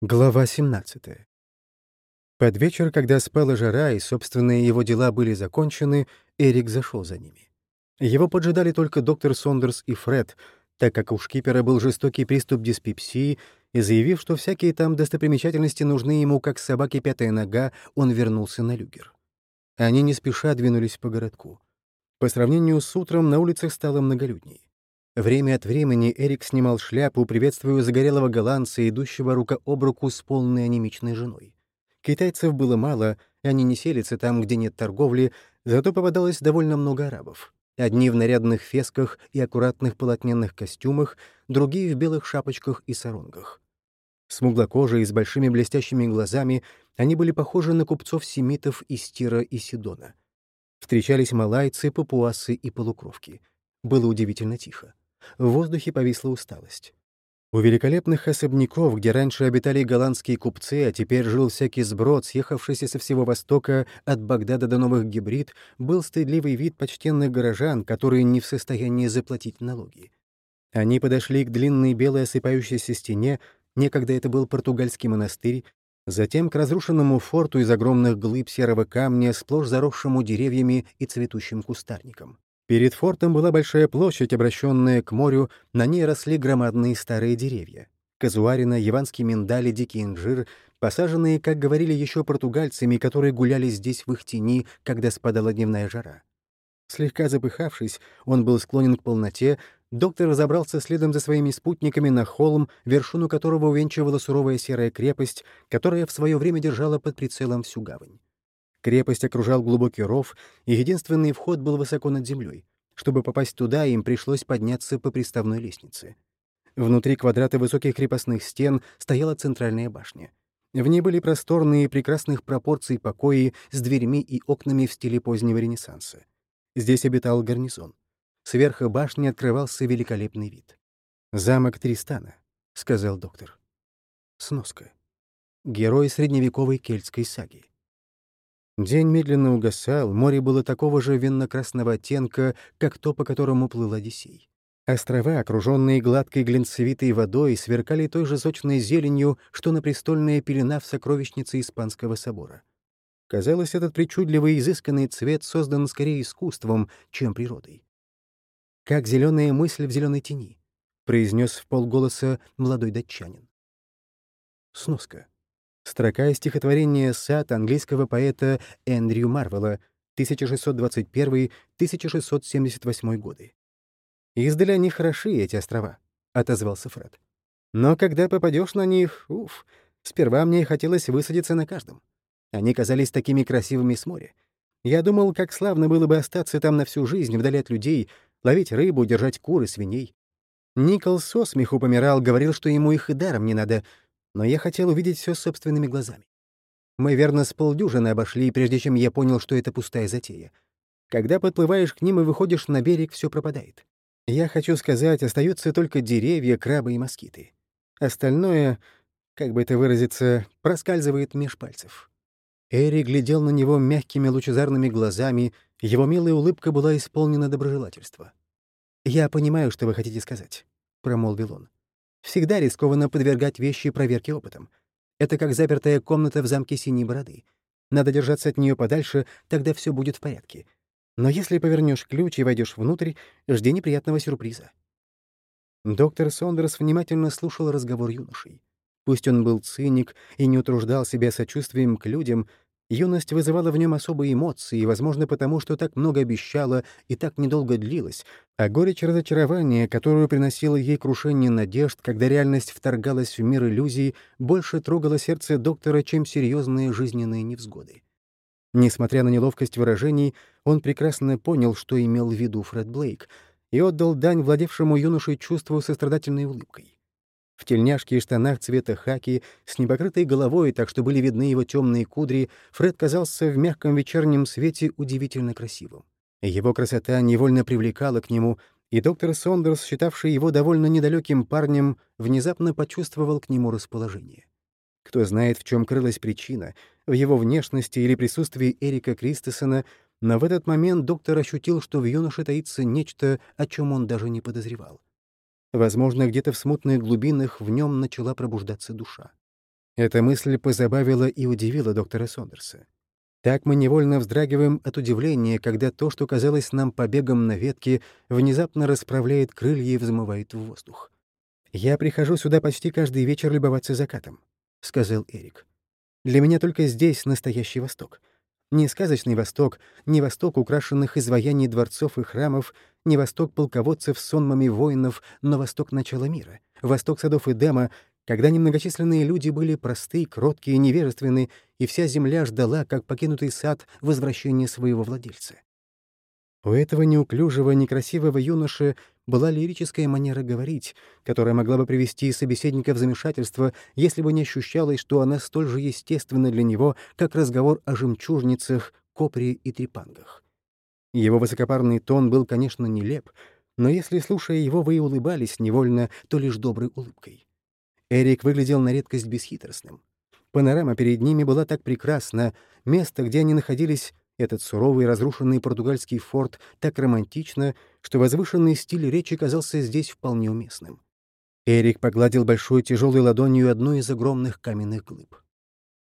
Глава 17. Под вечер, когда спала жара и собственные его дела были закончены, Эрик зашел за ними. Его поджидали только доктор Сондерс и Фред, так как у шкипера был жестокий приступ диспепсии, и заявив, что всякие там достопримечательности нужны ему как собаке пятая нога, он вернулся на люгер. Они не спеша двинулись по городку. По сравнению с утром на улицах стало многолюдней. Время от времени Эрик снимал шляпу, приветствуя загорелого голландца, идущего рука об руку с полной анемичной женой. Китайцев было мало, и они не селятся там, где нет торговли, зато попадалось довольно много арабов. Одни в нарядных фесках и аккуратных полотненных костюмах, другие в белых шапочках и саронгах. Смуглокожие с большими блестящими глазами, они были похожи на купцов-семитов из Тира и Сидона. Встречались малайцы, папуасы и полукровки. Было удивительно тихо. В воздухе повисла усталость. У великолепных особняков, где раньше обитали голландские купцы, а теперь жил всякий сброд, съехавшийся со всего Востока от Багдада до Новых Гибрид, был стыдливый вид почтенных горожан, которые не в состоянии заплатить налоги. Они подошли к длинной белой осыпающейся стене, некогда это был португальский монастырь, затем к разрушенному форту из огромных глыб серого камня, сплошь заросшему деревьями и цветущим кустарником. Перед фортом была большая площадь, обращенная к морю, на ней росли громадные старые деревья. Казуарина, яванский миндаль и дикий инжир, посаженные, как говорили еще португальцами, которые гуляли здесь в их тени, когда спадала дневная жара. Слегка запыхавшись, он был склонен к полноте, доктор разобрался следом за своими спутниками на холм, вершину которого увенчивала суровая серая крепость, которая в свое время держала под прицелом всю гавань. Крепость окружал глубокий ров, и единственный вход был высоко над землей. Чтобы попасть туда, им пришлось подняться по приставной лестнице. Внутри квадрата высоких крепостных стен стояла центральная башня. В ней были просторные прекрасных пропорций покои с дверьми и окнами в стиле позднего Ренессанса. Здесь обитал гарнизон. Сверху башни открывался великолепный вид. «Замок Тристана», — сказал доктор. Сноска. Герой средневековой кельтской саги. День медленно угасал, море было такого же винно-красного оттенка, как то, по которому плыл Одиссей. Острова, окруженные гладкой глинцевитой водой, сверкали той же сочной зеленью, что на престольная пелена в сокровищнице Испанского собора. Казалось, этот причудливый изысканный цвет создан скорее искусством, чем природой. «Как зеленая мысль в зеленой тени», — произнес в полголоса молодой датчанин. Сноска. Строка из стихотворения «Сад» английского поэта Эндрю Марвелла 1621-1678 годы. «Издали они хороши, эти острова», — отозвался Фред. «Но когда попадешь на них, уф, сперва мне хотелось высадиться на каждом. Они казались такими красивыми с моря. Я думал, как славно было бы остаться там на всю жизнь, вдали от людей, ловить рыбу, держать куры, свиней. Никол со смеху помирал, говорил, что ему их и даром не надо, но я хотел увидеть все собственными глазами. Мы верно с полдюжины обошли, прежде чем я понял, что это пустая затея. Когда подплываешь к ним и выходишь на берег, все пропадает. Я хочу сказать, остаются только деревья, крабы и москиты. Остальное, как бы это выразиться, проскальзывает меж пальцев. Эри глядел на него мягкими лучезарными глазами, его милая улыбка была исполнена доброжелательства. «Я понимаю, что вы хотите сказать», — промолвил он. Всегда рискованно подвергать вещи проверке опытом. Это как запертая комната в замке Синей Бороды. Надо держаться от нее подальше, тогда все будет в порядке. Но если повернешь ключ и войдешь внутрь, жди неприятного сюрприза. Доктор Сондерс внимательно слушал разговор юношей. Пусть он был циник и не утруждал себя сочувствием к людям, Юность вызывала в нем особые эмоции, возможно, потому что так много обещала и так недолго длилась, а горечь разочарования, которую приносило ей крушение надежд, когда реальность вторгалась в мир иллюзий, больше трогала сердце доктора, чем серьезные жизненные невзгоды. Несмотря на неловкость выражений, он прекрасно понял, что имел в виду Фред Блейк, и отдал дань владевшему юношей чувству сострадательной улыбкой. В тельняшке и штанах цвета хаки, с непокрытой головой, так что были видны его темные кудри, Фред казался в мягком вечернем свете удивительно красивым. Его красота невольно привлекала к нему, и доктор Сондерс, считавший его довольно недалеким парнем, внезапно почувствовал к нему расположение. Кто знает, в чем крылась причина, в его внешности или присутствии Эрика Кристесона, но в этот момент доктор ощутил, что в юноше таится нечто, о чем он даже не подозревал. Возможно, где-то в смутных глубинах в нем начала пробуждаться душа. Эта мысль позабавила и удивила доктора Сондерса. Так мы невольно вздрагиваем от удивления, когда то, что казалось нам побегом на ветке, внезапно расправляет крылья и взмывает в воздух. «Я прихожу сюда почти каждый вечер любоваться закатом», — сказал Эрик. «Для меня только здесь настоящий Восток. Не сказочный Восток, не Восток украшенных изваяний дворцов и храмов, не Восток полководцев с сонмами воинов, но Восток начала мира, Восток садов и дема, когда немногочисленные люди были просты, кроткие, невежественны, и вся земля ждала, как покинутый сад, возвращения своего владельца. У этого неуклюжего, некрасивого юноши была лирическая манера говорить, которая могла бы привести собеседника в замешательство, если бы не ощущалось, что она столь же естественна для него, как разговор о жемчужницах, копре и трепангах. Его высокопарный тон был, конечно, нелеп, но если, слушая его, вы и улыбались невольно, то лишь доброй улыбкой. Эрик выглядел на редкость бесхитростным. Панорама перед ними была так прекрасна, место, где они находились, этот суровый разрушенный португальский форт, так романтично, что возвышенный стиль речи казался здесь вполне уместным. Эрик погладил большой тяжелой ладонью одну из огромных каменных глыб.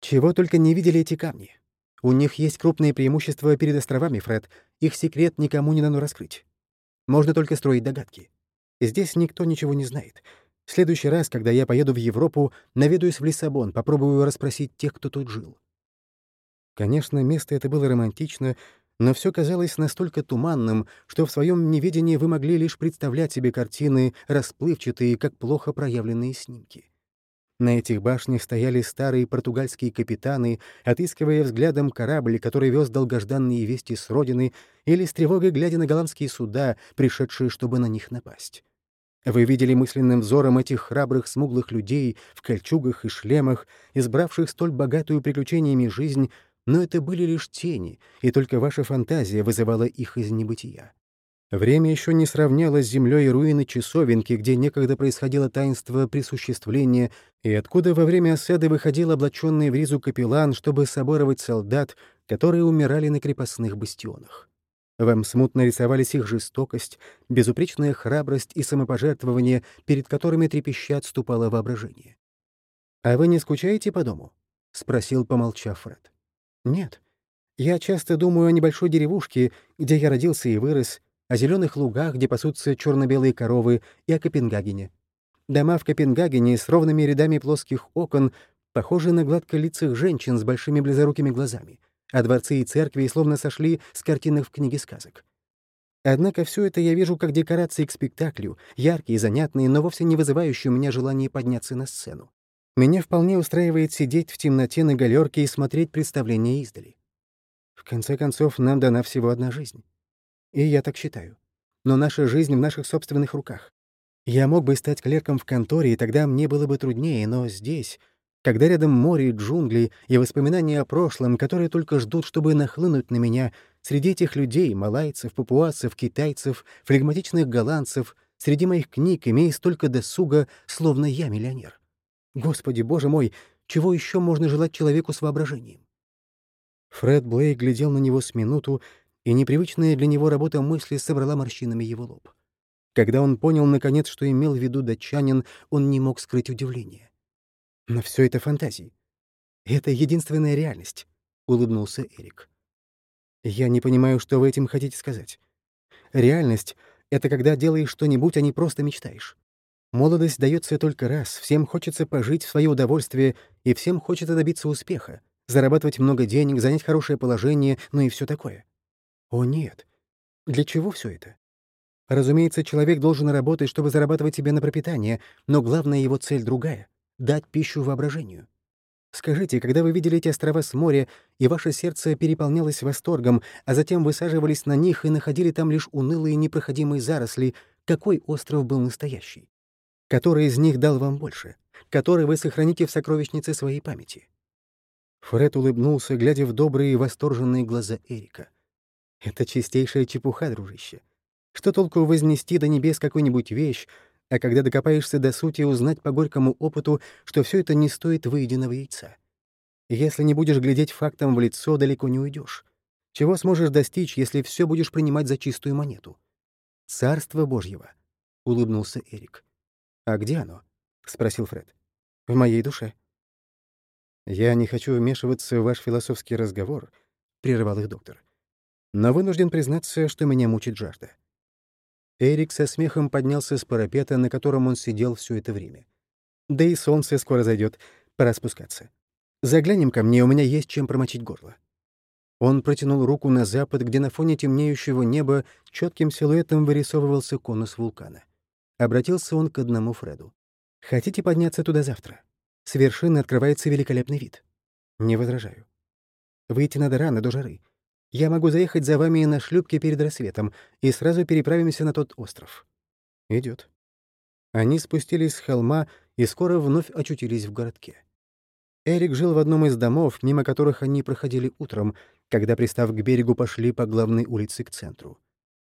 Чего только не видели эти камни. У них есть крупные преимущества перед островами, Фред. Их секрет никому не дано раскрыть. Можно только строить догадки. Здесь никто ничего не знает. В следующий раз, когда я поеду в Европу, наведаюсь в Лиссабон, попробую расспросить тех, кто тут жил. Конечно, место это было романтично, но все казалось настолько туманным, что в своем неведении вы могли лишь представлять себе картины, расплывчатые, как плохо проявленные снимки. На этих башнях стояли старые португальские капитаны, отыскивая взглядом корабль, который вез долгожданные вести с родины, или с тревогой глядя на голландские суда, пришедшие, чтобы на них напасть. Вы видели мысленным взором этих храбрых смуглых людей в кольчугах и шлемах, избравших столь богатую приключениями жизнь, но это были лишь тени, и только ваша фантазия вызывала их из небытия. Время еще не сравнялось с землей руины часовенки, где некогда происходило таинство присуществления, и откуда во время осады выходил облаченный в ризу капеллан, чтобы соборовать солдат, которые умирали на крепостных бастионах. Вам смутно рисовались их жестокость, безупречная храбрость и самопожертвование, перед которыми трепеща отступало воображение. «А вы не скучаете по дому?» — спросил, помолчав Фред. «Нет. Я часто думаю о небольшой деревушке, где я родился и вырос, о зеленых лугах, где пасутся черно-белые коровы, и о Копенгагене. Дома в Копенгагене с ровными рядами плоских окон похожи на гладколицых женщин с большими близорукими глазами а дворцы и церкви словно сошли с картинок в книге сказок. Однако все это я вижу как декорации к спектаклю, яркие, занятные, но вовсе не вызывающие у меня желания подняться на сцену. Меня вполне устраивает сидеть в темноте на галерке и смотреть представление издали. В конце концов, нам дана всего одна жизнь. И я так считаю. Но наша жизнь в наших собственных руках. Я мог бы стать клерком в конторе, и тогда мне было бы труднее, но здесь когда рядом море и джунгли и воспоминания о прошлом, которые только ждут, чтобы нахлынуть на меня, среди этих людей, малайцев, папуасов, китайцев, флегматичных голландцев, среди моих книг имея столько досуга, словно я миллионер. Господи, боже мой, чего еще можно желать человеку с воображением? Фред Блейк глядел на него с минуту, и непривычная для него работа мысли собрала морщинами его лоб. Когда он понял, наконец, что имел в виду датчанин, он не мог скрыть удивление. Но все это фантазии. Это единственная реальность, — улыбнулся Эрик. Я не понимаю, что вы этим хотите сказать. Реальность — это когда делаешь что-нибудь, а не просто мечтаешь. Молодость дается только раз, всем хочется пожить в свое удовольствие, и всем хочется добиться успеха, зарабатывать много денег, занять хорошее положение, ну и все такое. О нет. Для чего все это? Разумеется, человек должен работать, чтобы зарабатывать себе на пропитание, но главная его цель другая дать пищу воображению. Скажите, когда вы видели эти острова с моря, и ваше сердце переполнялось восторгом, а затем высаживались на них и находили там лишь унылые непроходимые заросли, какой остров был настоящий? Который из них дал вам больше? Который вы сохраните в сокровищнице своей памяти? Фред улыбнулся, глядя в добрые и восторженные глаза Эрика. «Это чистейшая чепуха, дружище. Что толку вознести до небес какую-нибудь вещь, а когда докопаешься до сути, узнать по горькому опыту, что все это не стоит выеденного яйца. Если не будешь глядеть фактам в лицо, далеко не уйдешь. Чего сможешь достичь, если все будешь принимать за чистую монету? «Царство Божьего», — улыбнулся Эрик. «А где оно?» — спросил Фред. «В моей душе». «Я не хочу вмешиваться в ваш философский разговор», — прервал их доктор. «Но вынужден признаться, что меня мучит жажда». Эрик со смехом поднялся с парапета, на котором он сидел все это время. «Да и солнце скоро зайдет, пора спускаться. Заглянем ко мне, у меня есть чем промочить горло». Он протянул руку на запад, где на фоне темнеющего неба четким силуэтом вырисовывался конус вулкана. Обратился он к одному Фреду. «Хотите подняться туда завтра? С вершины открывается великолепный вид». «Не возражаю. Выйти надо рано, до жары. Я могу заехать за вами на шлюпке перед рассветом, и сразу переправимся на тот остров». Идет. Они спустились с холма и скоро вновь очутились в городке. Эрик жил в одном из домов, мимо которых они проходили утром, когда, пристав к берегу, пошли по главной улице к центру.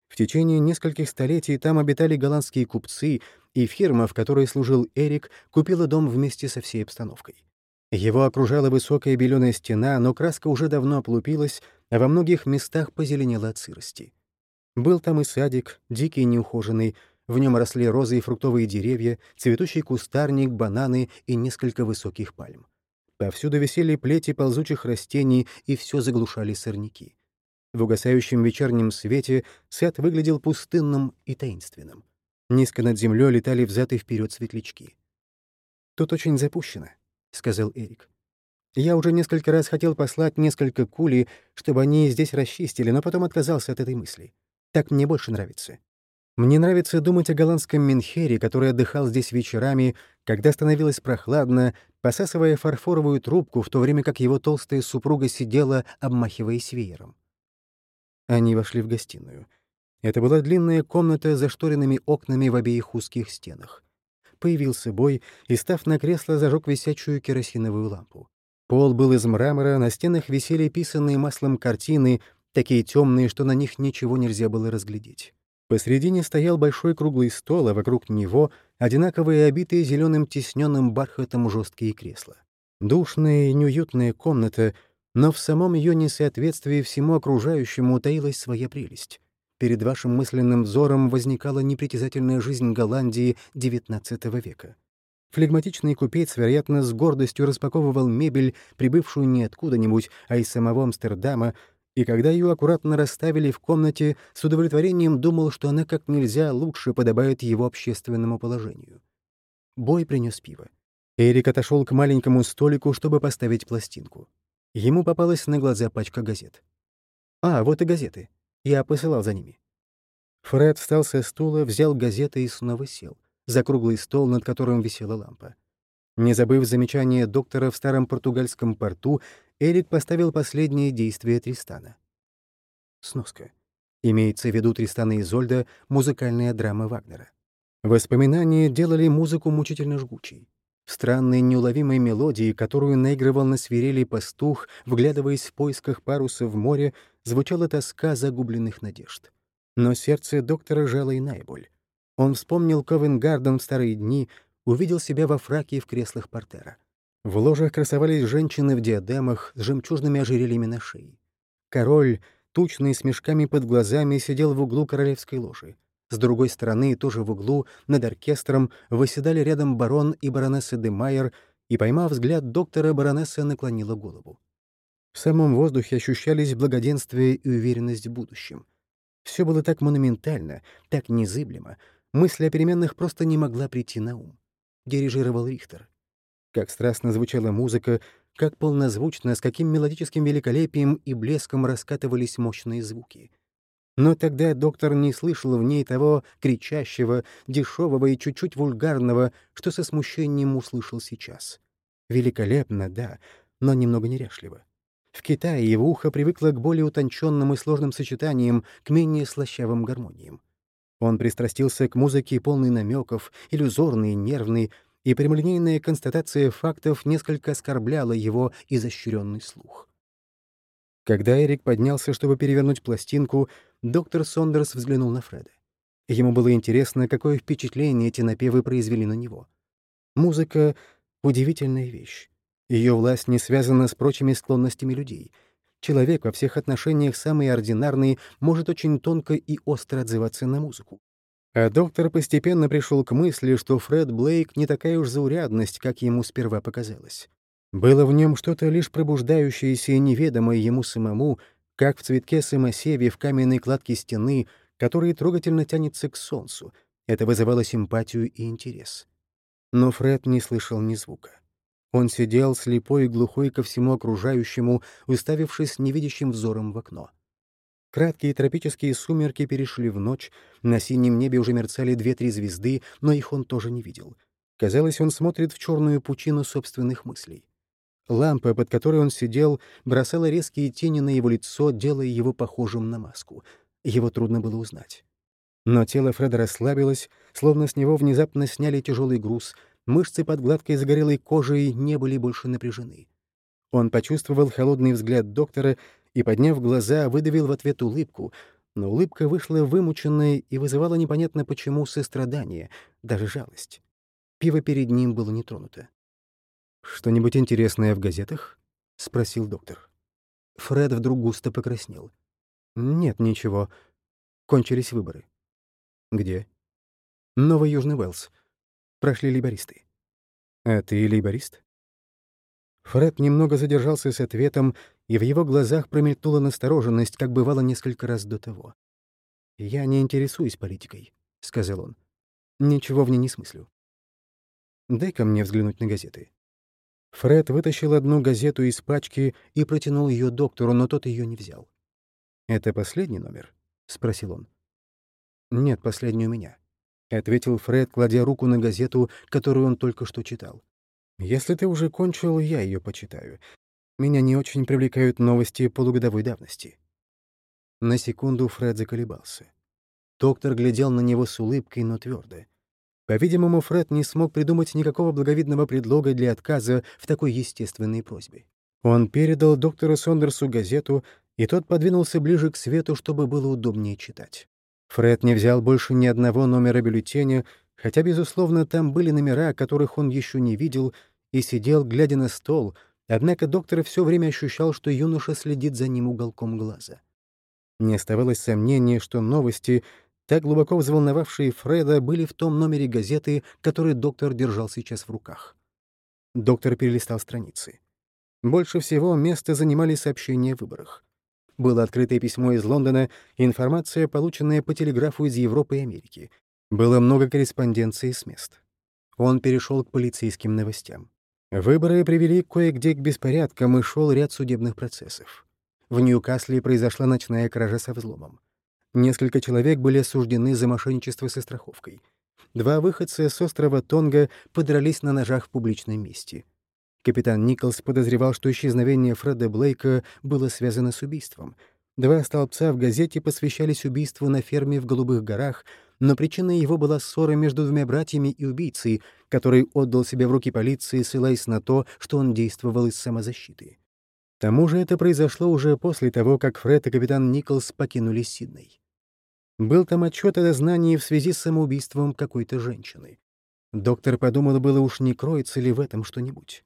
В течение нескольких столетий там обитали голландские купцы, и фирма, в которой служил Эрик, купила дом вместе со всей обстановкой. Его окружала высокая беленая стена, но краска уже давно облупилась, а во многих местах позеленела от сырости. Был там и садик, дикий и неухоженный, в нем росли розы и фруктовые деревья, цветущий кустарник, бананы и несколько высоких пальм. Повсюду висели плети ползучих растений, и все заглушали сорняки. В угасающем вечернем свете сад выглядел пустынным и таинственным. Низко над землей летали взад и вперед светлячки. «Тут очень запущено», — сказал Эрик. «Я уже несколько раз хотел послать несколько кулей, чтобы они здесь расчистили, но потом отказался от этой мысли. Так мне больше нравится. Мне нравится думать о голландском Менхере, который отдыхал здесь вечерами, когда становилось прохладно, посасывая фарфоровую трубку, в то время как его толстая супруга сидела, обмахиваясь веером. Они вошли в гостиную. Это была длинная комната с зашторенными окнами в обеих узких стенах. Появился бой и, став на кресло, зажег висячую керосиновую лампу. Пол был из мрамора, на стенах висели писанные маслом картины, такие темные, что на них ничего нельзя было разглядеть. Посредине стоял большой круглый стол, а вокруг него одинаковые обитые зеленым тисненным бархатом жесткие кресла. Душная и неуютная комната, но в самом ее несоответствии всему окружающему таилась своя прелесть. Перед вашим мысленным взором возникала непритязательная жизнь Голландии XIX века. Флегматичный купец, вероятно, с гордостью распаковывал мебель, прибывшую не откуда-нибудь, а из самого Амстердама, и когда ее аккуратно расставили в комнате, с удовлетворением думал, что она как нельзя лучше подобает его общественному положению. Бой принес пиво. Эрик отошел к маленькому столику, чтобы поставить пластинку. Ему попалась на глаза пачка газет. «А, вот и газеты. Я посылал за ними». Фред встал со стула, взял газеты и снова сел, за круглый стол, над которым висела лампа. Не забыв замечание доктора в старом португальском порту, Эрик поставил последнее действие Тристана. Сноска. Имеется в виду Тристана и Изольда музыкальная драма Вагнера. Воспоминания делали музыку мучительно жгучей. В странной неуловимой мелодии, которую наигрывал на свирели пастух, вглядываясь в поисках паруса в море, звучала тоска загубленных надежд. Но сердце доктора жало иная боль. Он вспомнил Ковенгарден в старые дни, увидел себя во фраке и в креслах портера. В ложах красовались женщины в диадемах с жемчужными ожерельями на шее. Король, тучный, с мешками под глазами, сидел в углу королевской ложи. С другой стороны, тоже в углу, над оркестром, восседали рядом барон и баронесса де Майер, и, поймав взгляд доктора, баронесса наклонила голову. В самом воздухе ощущались благоденствие и уверенность в будущем. Все было так монументально, так незыблемо, мысль о переменных просто не могла прийти на ум. Дирижировал Рихтер. Как страстно звучала музыка, как полнозвучно, с каким мелодическим великолепием и блеском раскатывались мощные звуки. Но тогда доктор не слышал в ней того кричащего, дешевого и чуть-чуть вульгарного, что со смущением услышал сейчас. Великолепно, да, но немного неряшливо. В Китае его ухо привыкло к более утонченным и сложным сочетаниям, к менее слащавым гармониям. Он пристрастился к музыке полной намеков, иллюзорной, нервной, и прямолинейная констатация фактов несколько оскорбляла его изощренный слух. Когда Эрик поднялся, чтобы перевернуть пластинку, доктор Сондерс взглянул на Фреда. Ему было интересно, какое впечатление эти напевы произвели на него. Музыка — удивительная вещь. Ее власть не связана с прочими склонностями людей. Человек во всех отношениях самый ординарный может очень тонко и остро отзываться на музыку. А доктор постепенно пришел к мысли, что Фред Блейк не такая уж заурядность, как ему сперва показалось. Было в нем что-то лишь пробуждающееся и неведомое ему самому, как в цветке самосеви в каменной кладке стены, который трогательно тянется к солнцу. Это вызывало симпатию и интерес. Но Фред не слышал ни звука. Он сидел слепой и глухой ко всему окружающему, уставившись невидящим взором в окно. Краткие тропические сумерки перешли в ночь, на синем небе уже мерцали две-три звезды, но их он тоже не видел. Казалось, он смотрит в черную пучину собственных мыслей. Лампа, под которой он сидел, бросала резкие тени на его лицо, делая его похожим на маску. Его трудно было узнать. Но тело Фреда расслабилось, словно с него внезапно сняли тяжелый груз, мышцы под гладкой загорелой кожей не были больше напряжены. Он почувствовал холодный взгляд доктора и, подняв глаза, выдавил в ответ улыбку, но улыбка вышла вымученной и вызывала непонятно почему сострадание, даже жалость. Пиво перед ним было не тронуто. «Что-нибудь интересное в газетах?» — спросил доктор. Фред вдруг густо покраснел. «Нет, ничего. Кончились выборы». «Где?» «Новый Южный Уэллс. Прошли лейбористы». «А ты лейборист?» Фред немного задержался с ответом, и в его глазах промелькнула настороженность, как бывало несколько раз до того. «Я не интересуюсь политикой», — сказал он. «Ничего в ней не смыслю. Дай-ка мне взглянуть на газеты». Фред вытащил одну газету из пачки и протянул ее доктору, но тот ее не взял. «Это последний номер?» — спросил он. «Нет, последний у меня», — ответил Фред, кладя руку на газету, которую он только что читал. «Если ты уже кончил, я ее почитаю. Меня не очень привлекают новости полугодовой давности». На секунду Фред заколебался. Доктор глядел на него с улыбкой, но твердо. По-видимому, Фред не смог придумать никакого благовидного предлога для отказа в такой естественной просьбе. Он передал доктору Сондерсу газету, и тот подвинулся ближе к свету, чтобы было удобнее читать. Фред не взял больше ни одного номера бюллетеня, хотя, безусловно, там были номера, которых он еще не видел, и сидел, глядя на стол, однако доктор все время ощущал, что юноша следит за ним уголком глаза. Не оставалось сомнения, что новости, так глубоко взволновавшие Фреда, были в том номере газеты, который доктор держал сейчас в руках. Доктор перелистал страницы. Больше всего место занимали сообщения о выборах. Было открытое письмо из Лондона информация, полученная по телеграфу из Европы и Америки. Было много корреспонденции с мест. Он перешел к полицейским новостям. Выборы привели кое-где к беспорядкам и шел ряд судебных процессов. В Ньюкасле произошла ночная кража со взломом. Несколько человек были осуждены за мошенничество со страховкой. Два выходца с острова Тонга подрались на ножах в публичном месте. Капитан Николс подозревал, что исчезновение Фреда Блейка было связано с убийством. Два столбца в газете посвящались убийству на ферме в Голубых горах, но причиной его была ссора между двумя братьями и убийцей, который отдал себя в руки полиции, ссылаясь на то, что он действовал из самозащиты. К тому же это произошло уже после того, как Фред и капитан Николс покинули Сидней. Был там отчет о дознании в связи с самоубийством какой-то женщины. Доктор подумал, было уж не кроется ли в этом что-нибудь.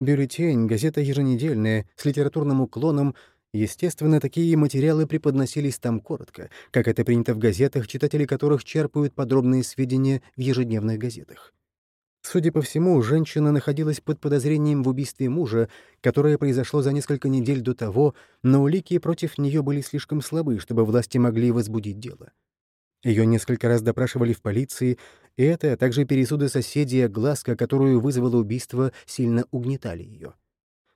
Бюллетень, газета еженедельная, с литературным уклоном, естественно, такие материалы преподносились там коротко, как это принято в газетах, читатели которых черпают подробные сведения в ежедневных газетах. Судя по всему, женщина находилась под подозрением в убийстве мужа, которое произошло за несколько недель до того, но улики против нее были слишком слабы, чтобы власти могли возбудить дело. Ее несколько раз допрашивали в полиции, и это, а также пересуды соседей огласка, которую вызвало убийство, сильно угнетали ее.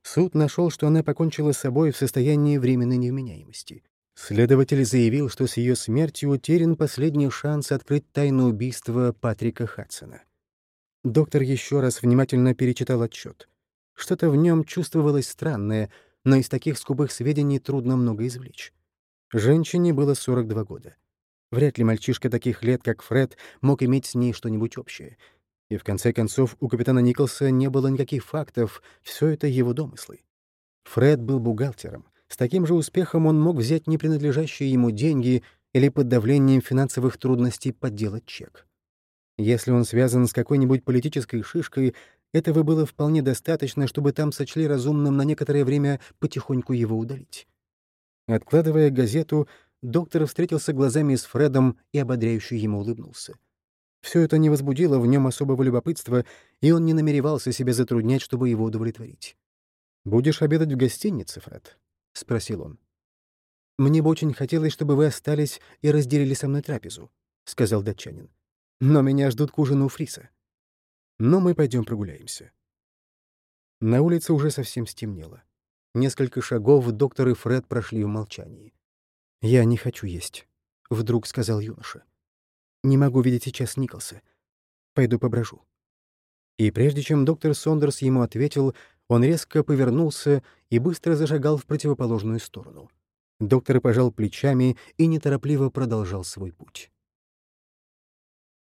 Суд нашел, что она покончила с собой в состоянии временной невменяемости. Следователь заявил, что с ее смертью утерян последний шанс открыть тайну убийства Патрика Хадсона. Доктор еще раз внимательно перечитал отчет. Что-то в нем чувствовалось странное, но из таких скупых сведений трудно много извлечь. Женщине было 42 года. Вряд ли мальчишка таких лет, как Фред, мог иметь с ней что-нибудь общее. И в конце концов у капитана Николса не было никаких фактов, все это его домыслы. Фред был бухгалтером. С таким же успехом он мог взять непринадлежащие ему деньги или под давлением финансовых трудностей подделать чек. Если он связан с какой-нибудь политической шишкой, этого было вполне достаточно, чтобы там сочли разумным на некоторое время потихоньку его удалить. Откладывая газету, доктор встретился глазами с Фредом и ободряюще ему улыбнулся. Все это не возбудило в нем особого любопытства, и он не намеревался себя затруднять, чтобы его удовлетворить. «Будешь обедать в гостинице, Фред?» — спросил он. «Мне бы очень хотелось, чтобы вы остались и разделили со мной трапезу», — сказал датчанин. «Но меня ждут к ужину у Фриса. Но мы пойдем прогуляемся». На улице уже совсем стемнело. Несколько шагов доктор и Фред прошли в молчании. «Я не хочу есть», — вдруг сказал юноша. «Не могу видеть сейчас Николса. Пойду поброжу». И прежде чем доктор Сондерс ему ответил, он резко повернулся и быстро зажигал в противоположную сторону. Доктор пожал плечами и неторопливо продолжал свой путь.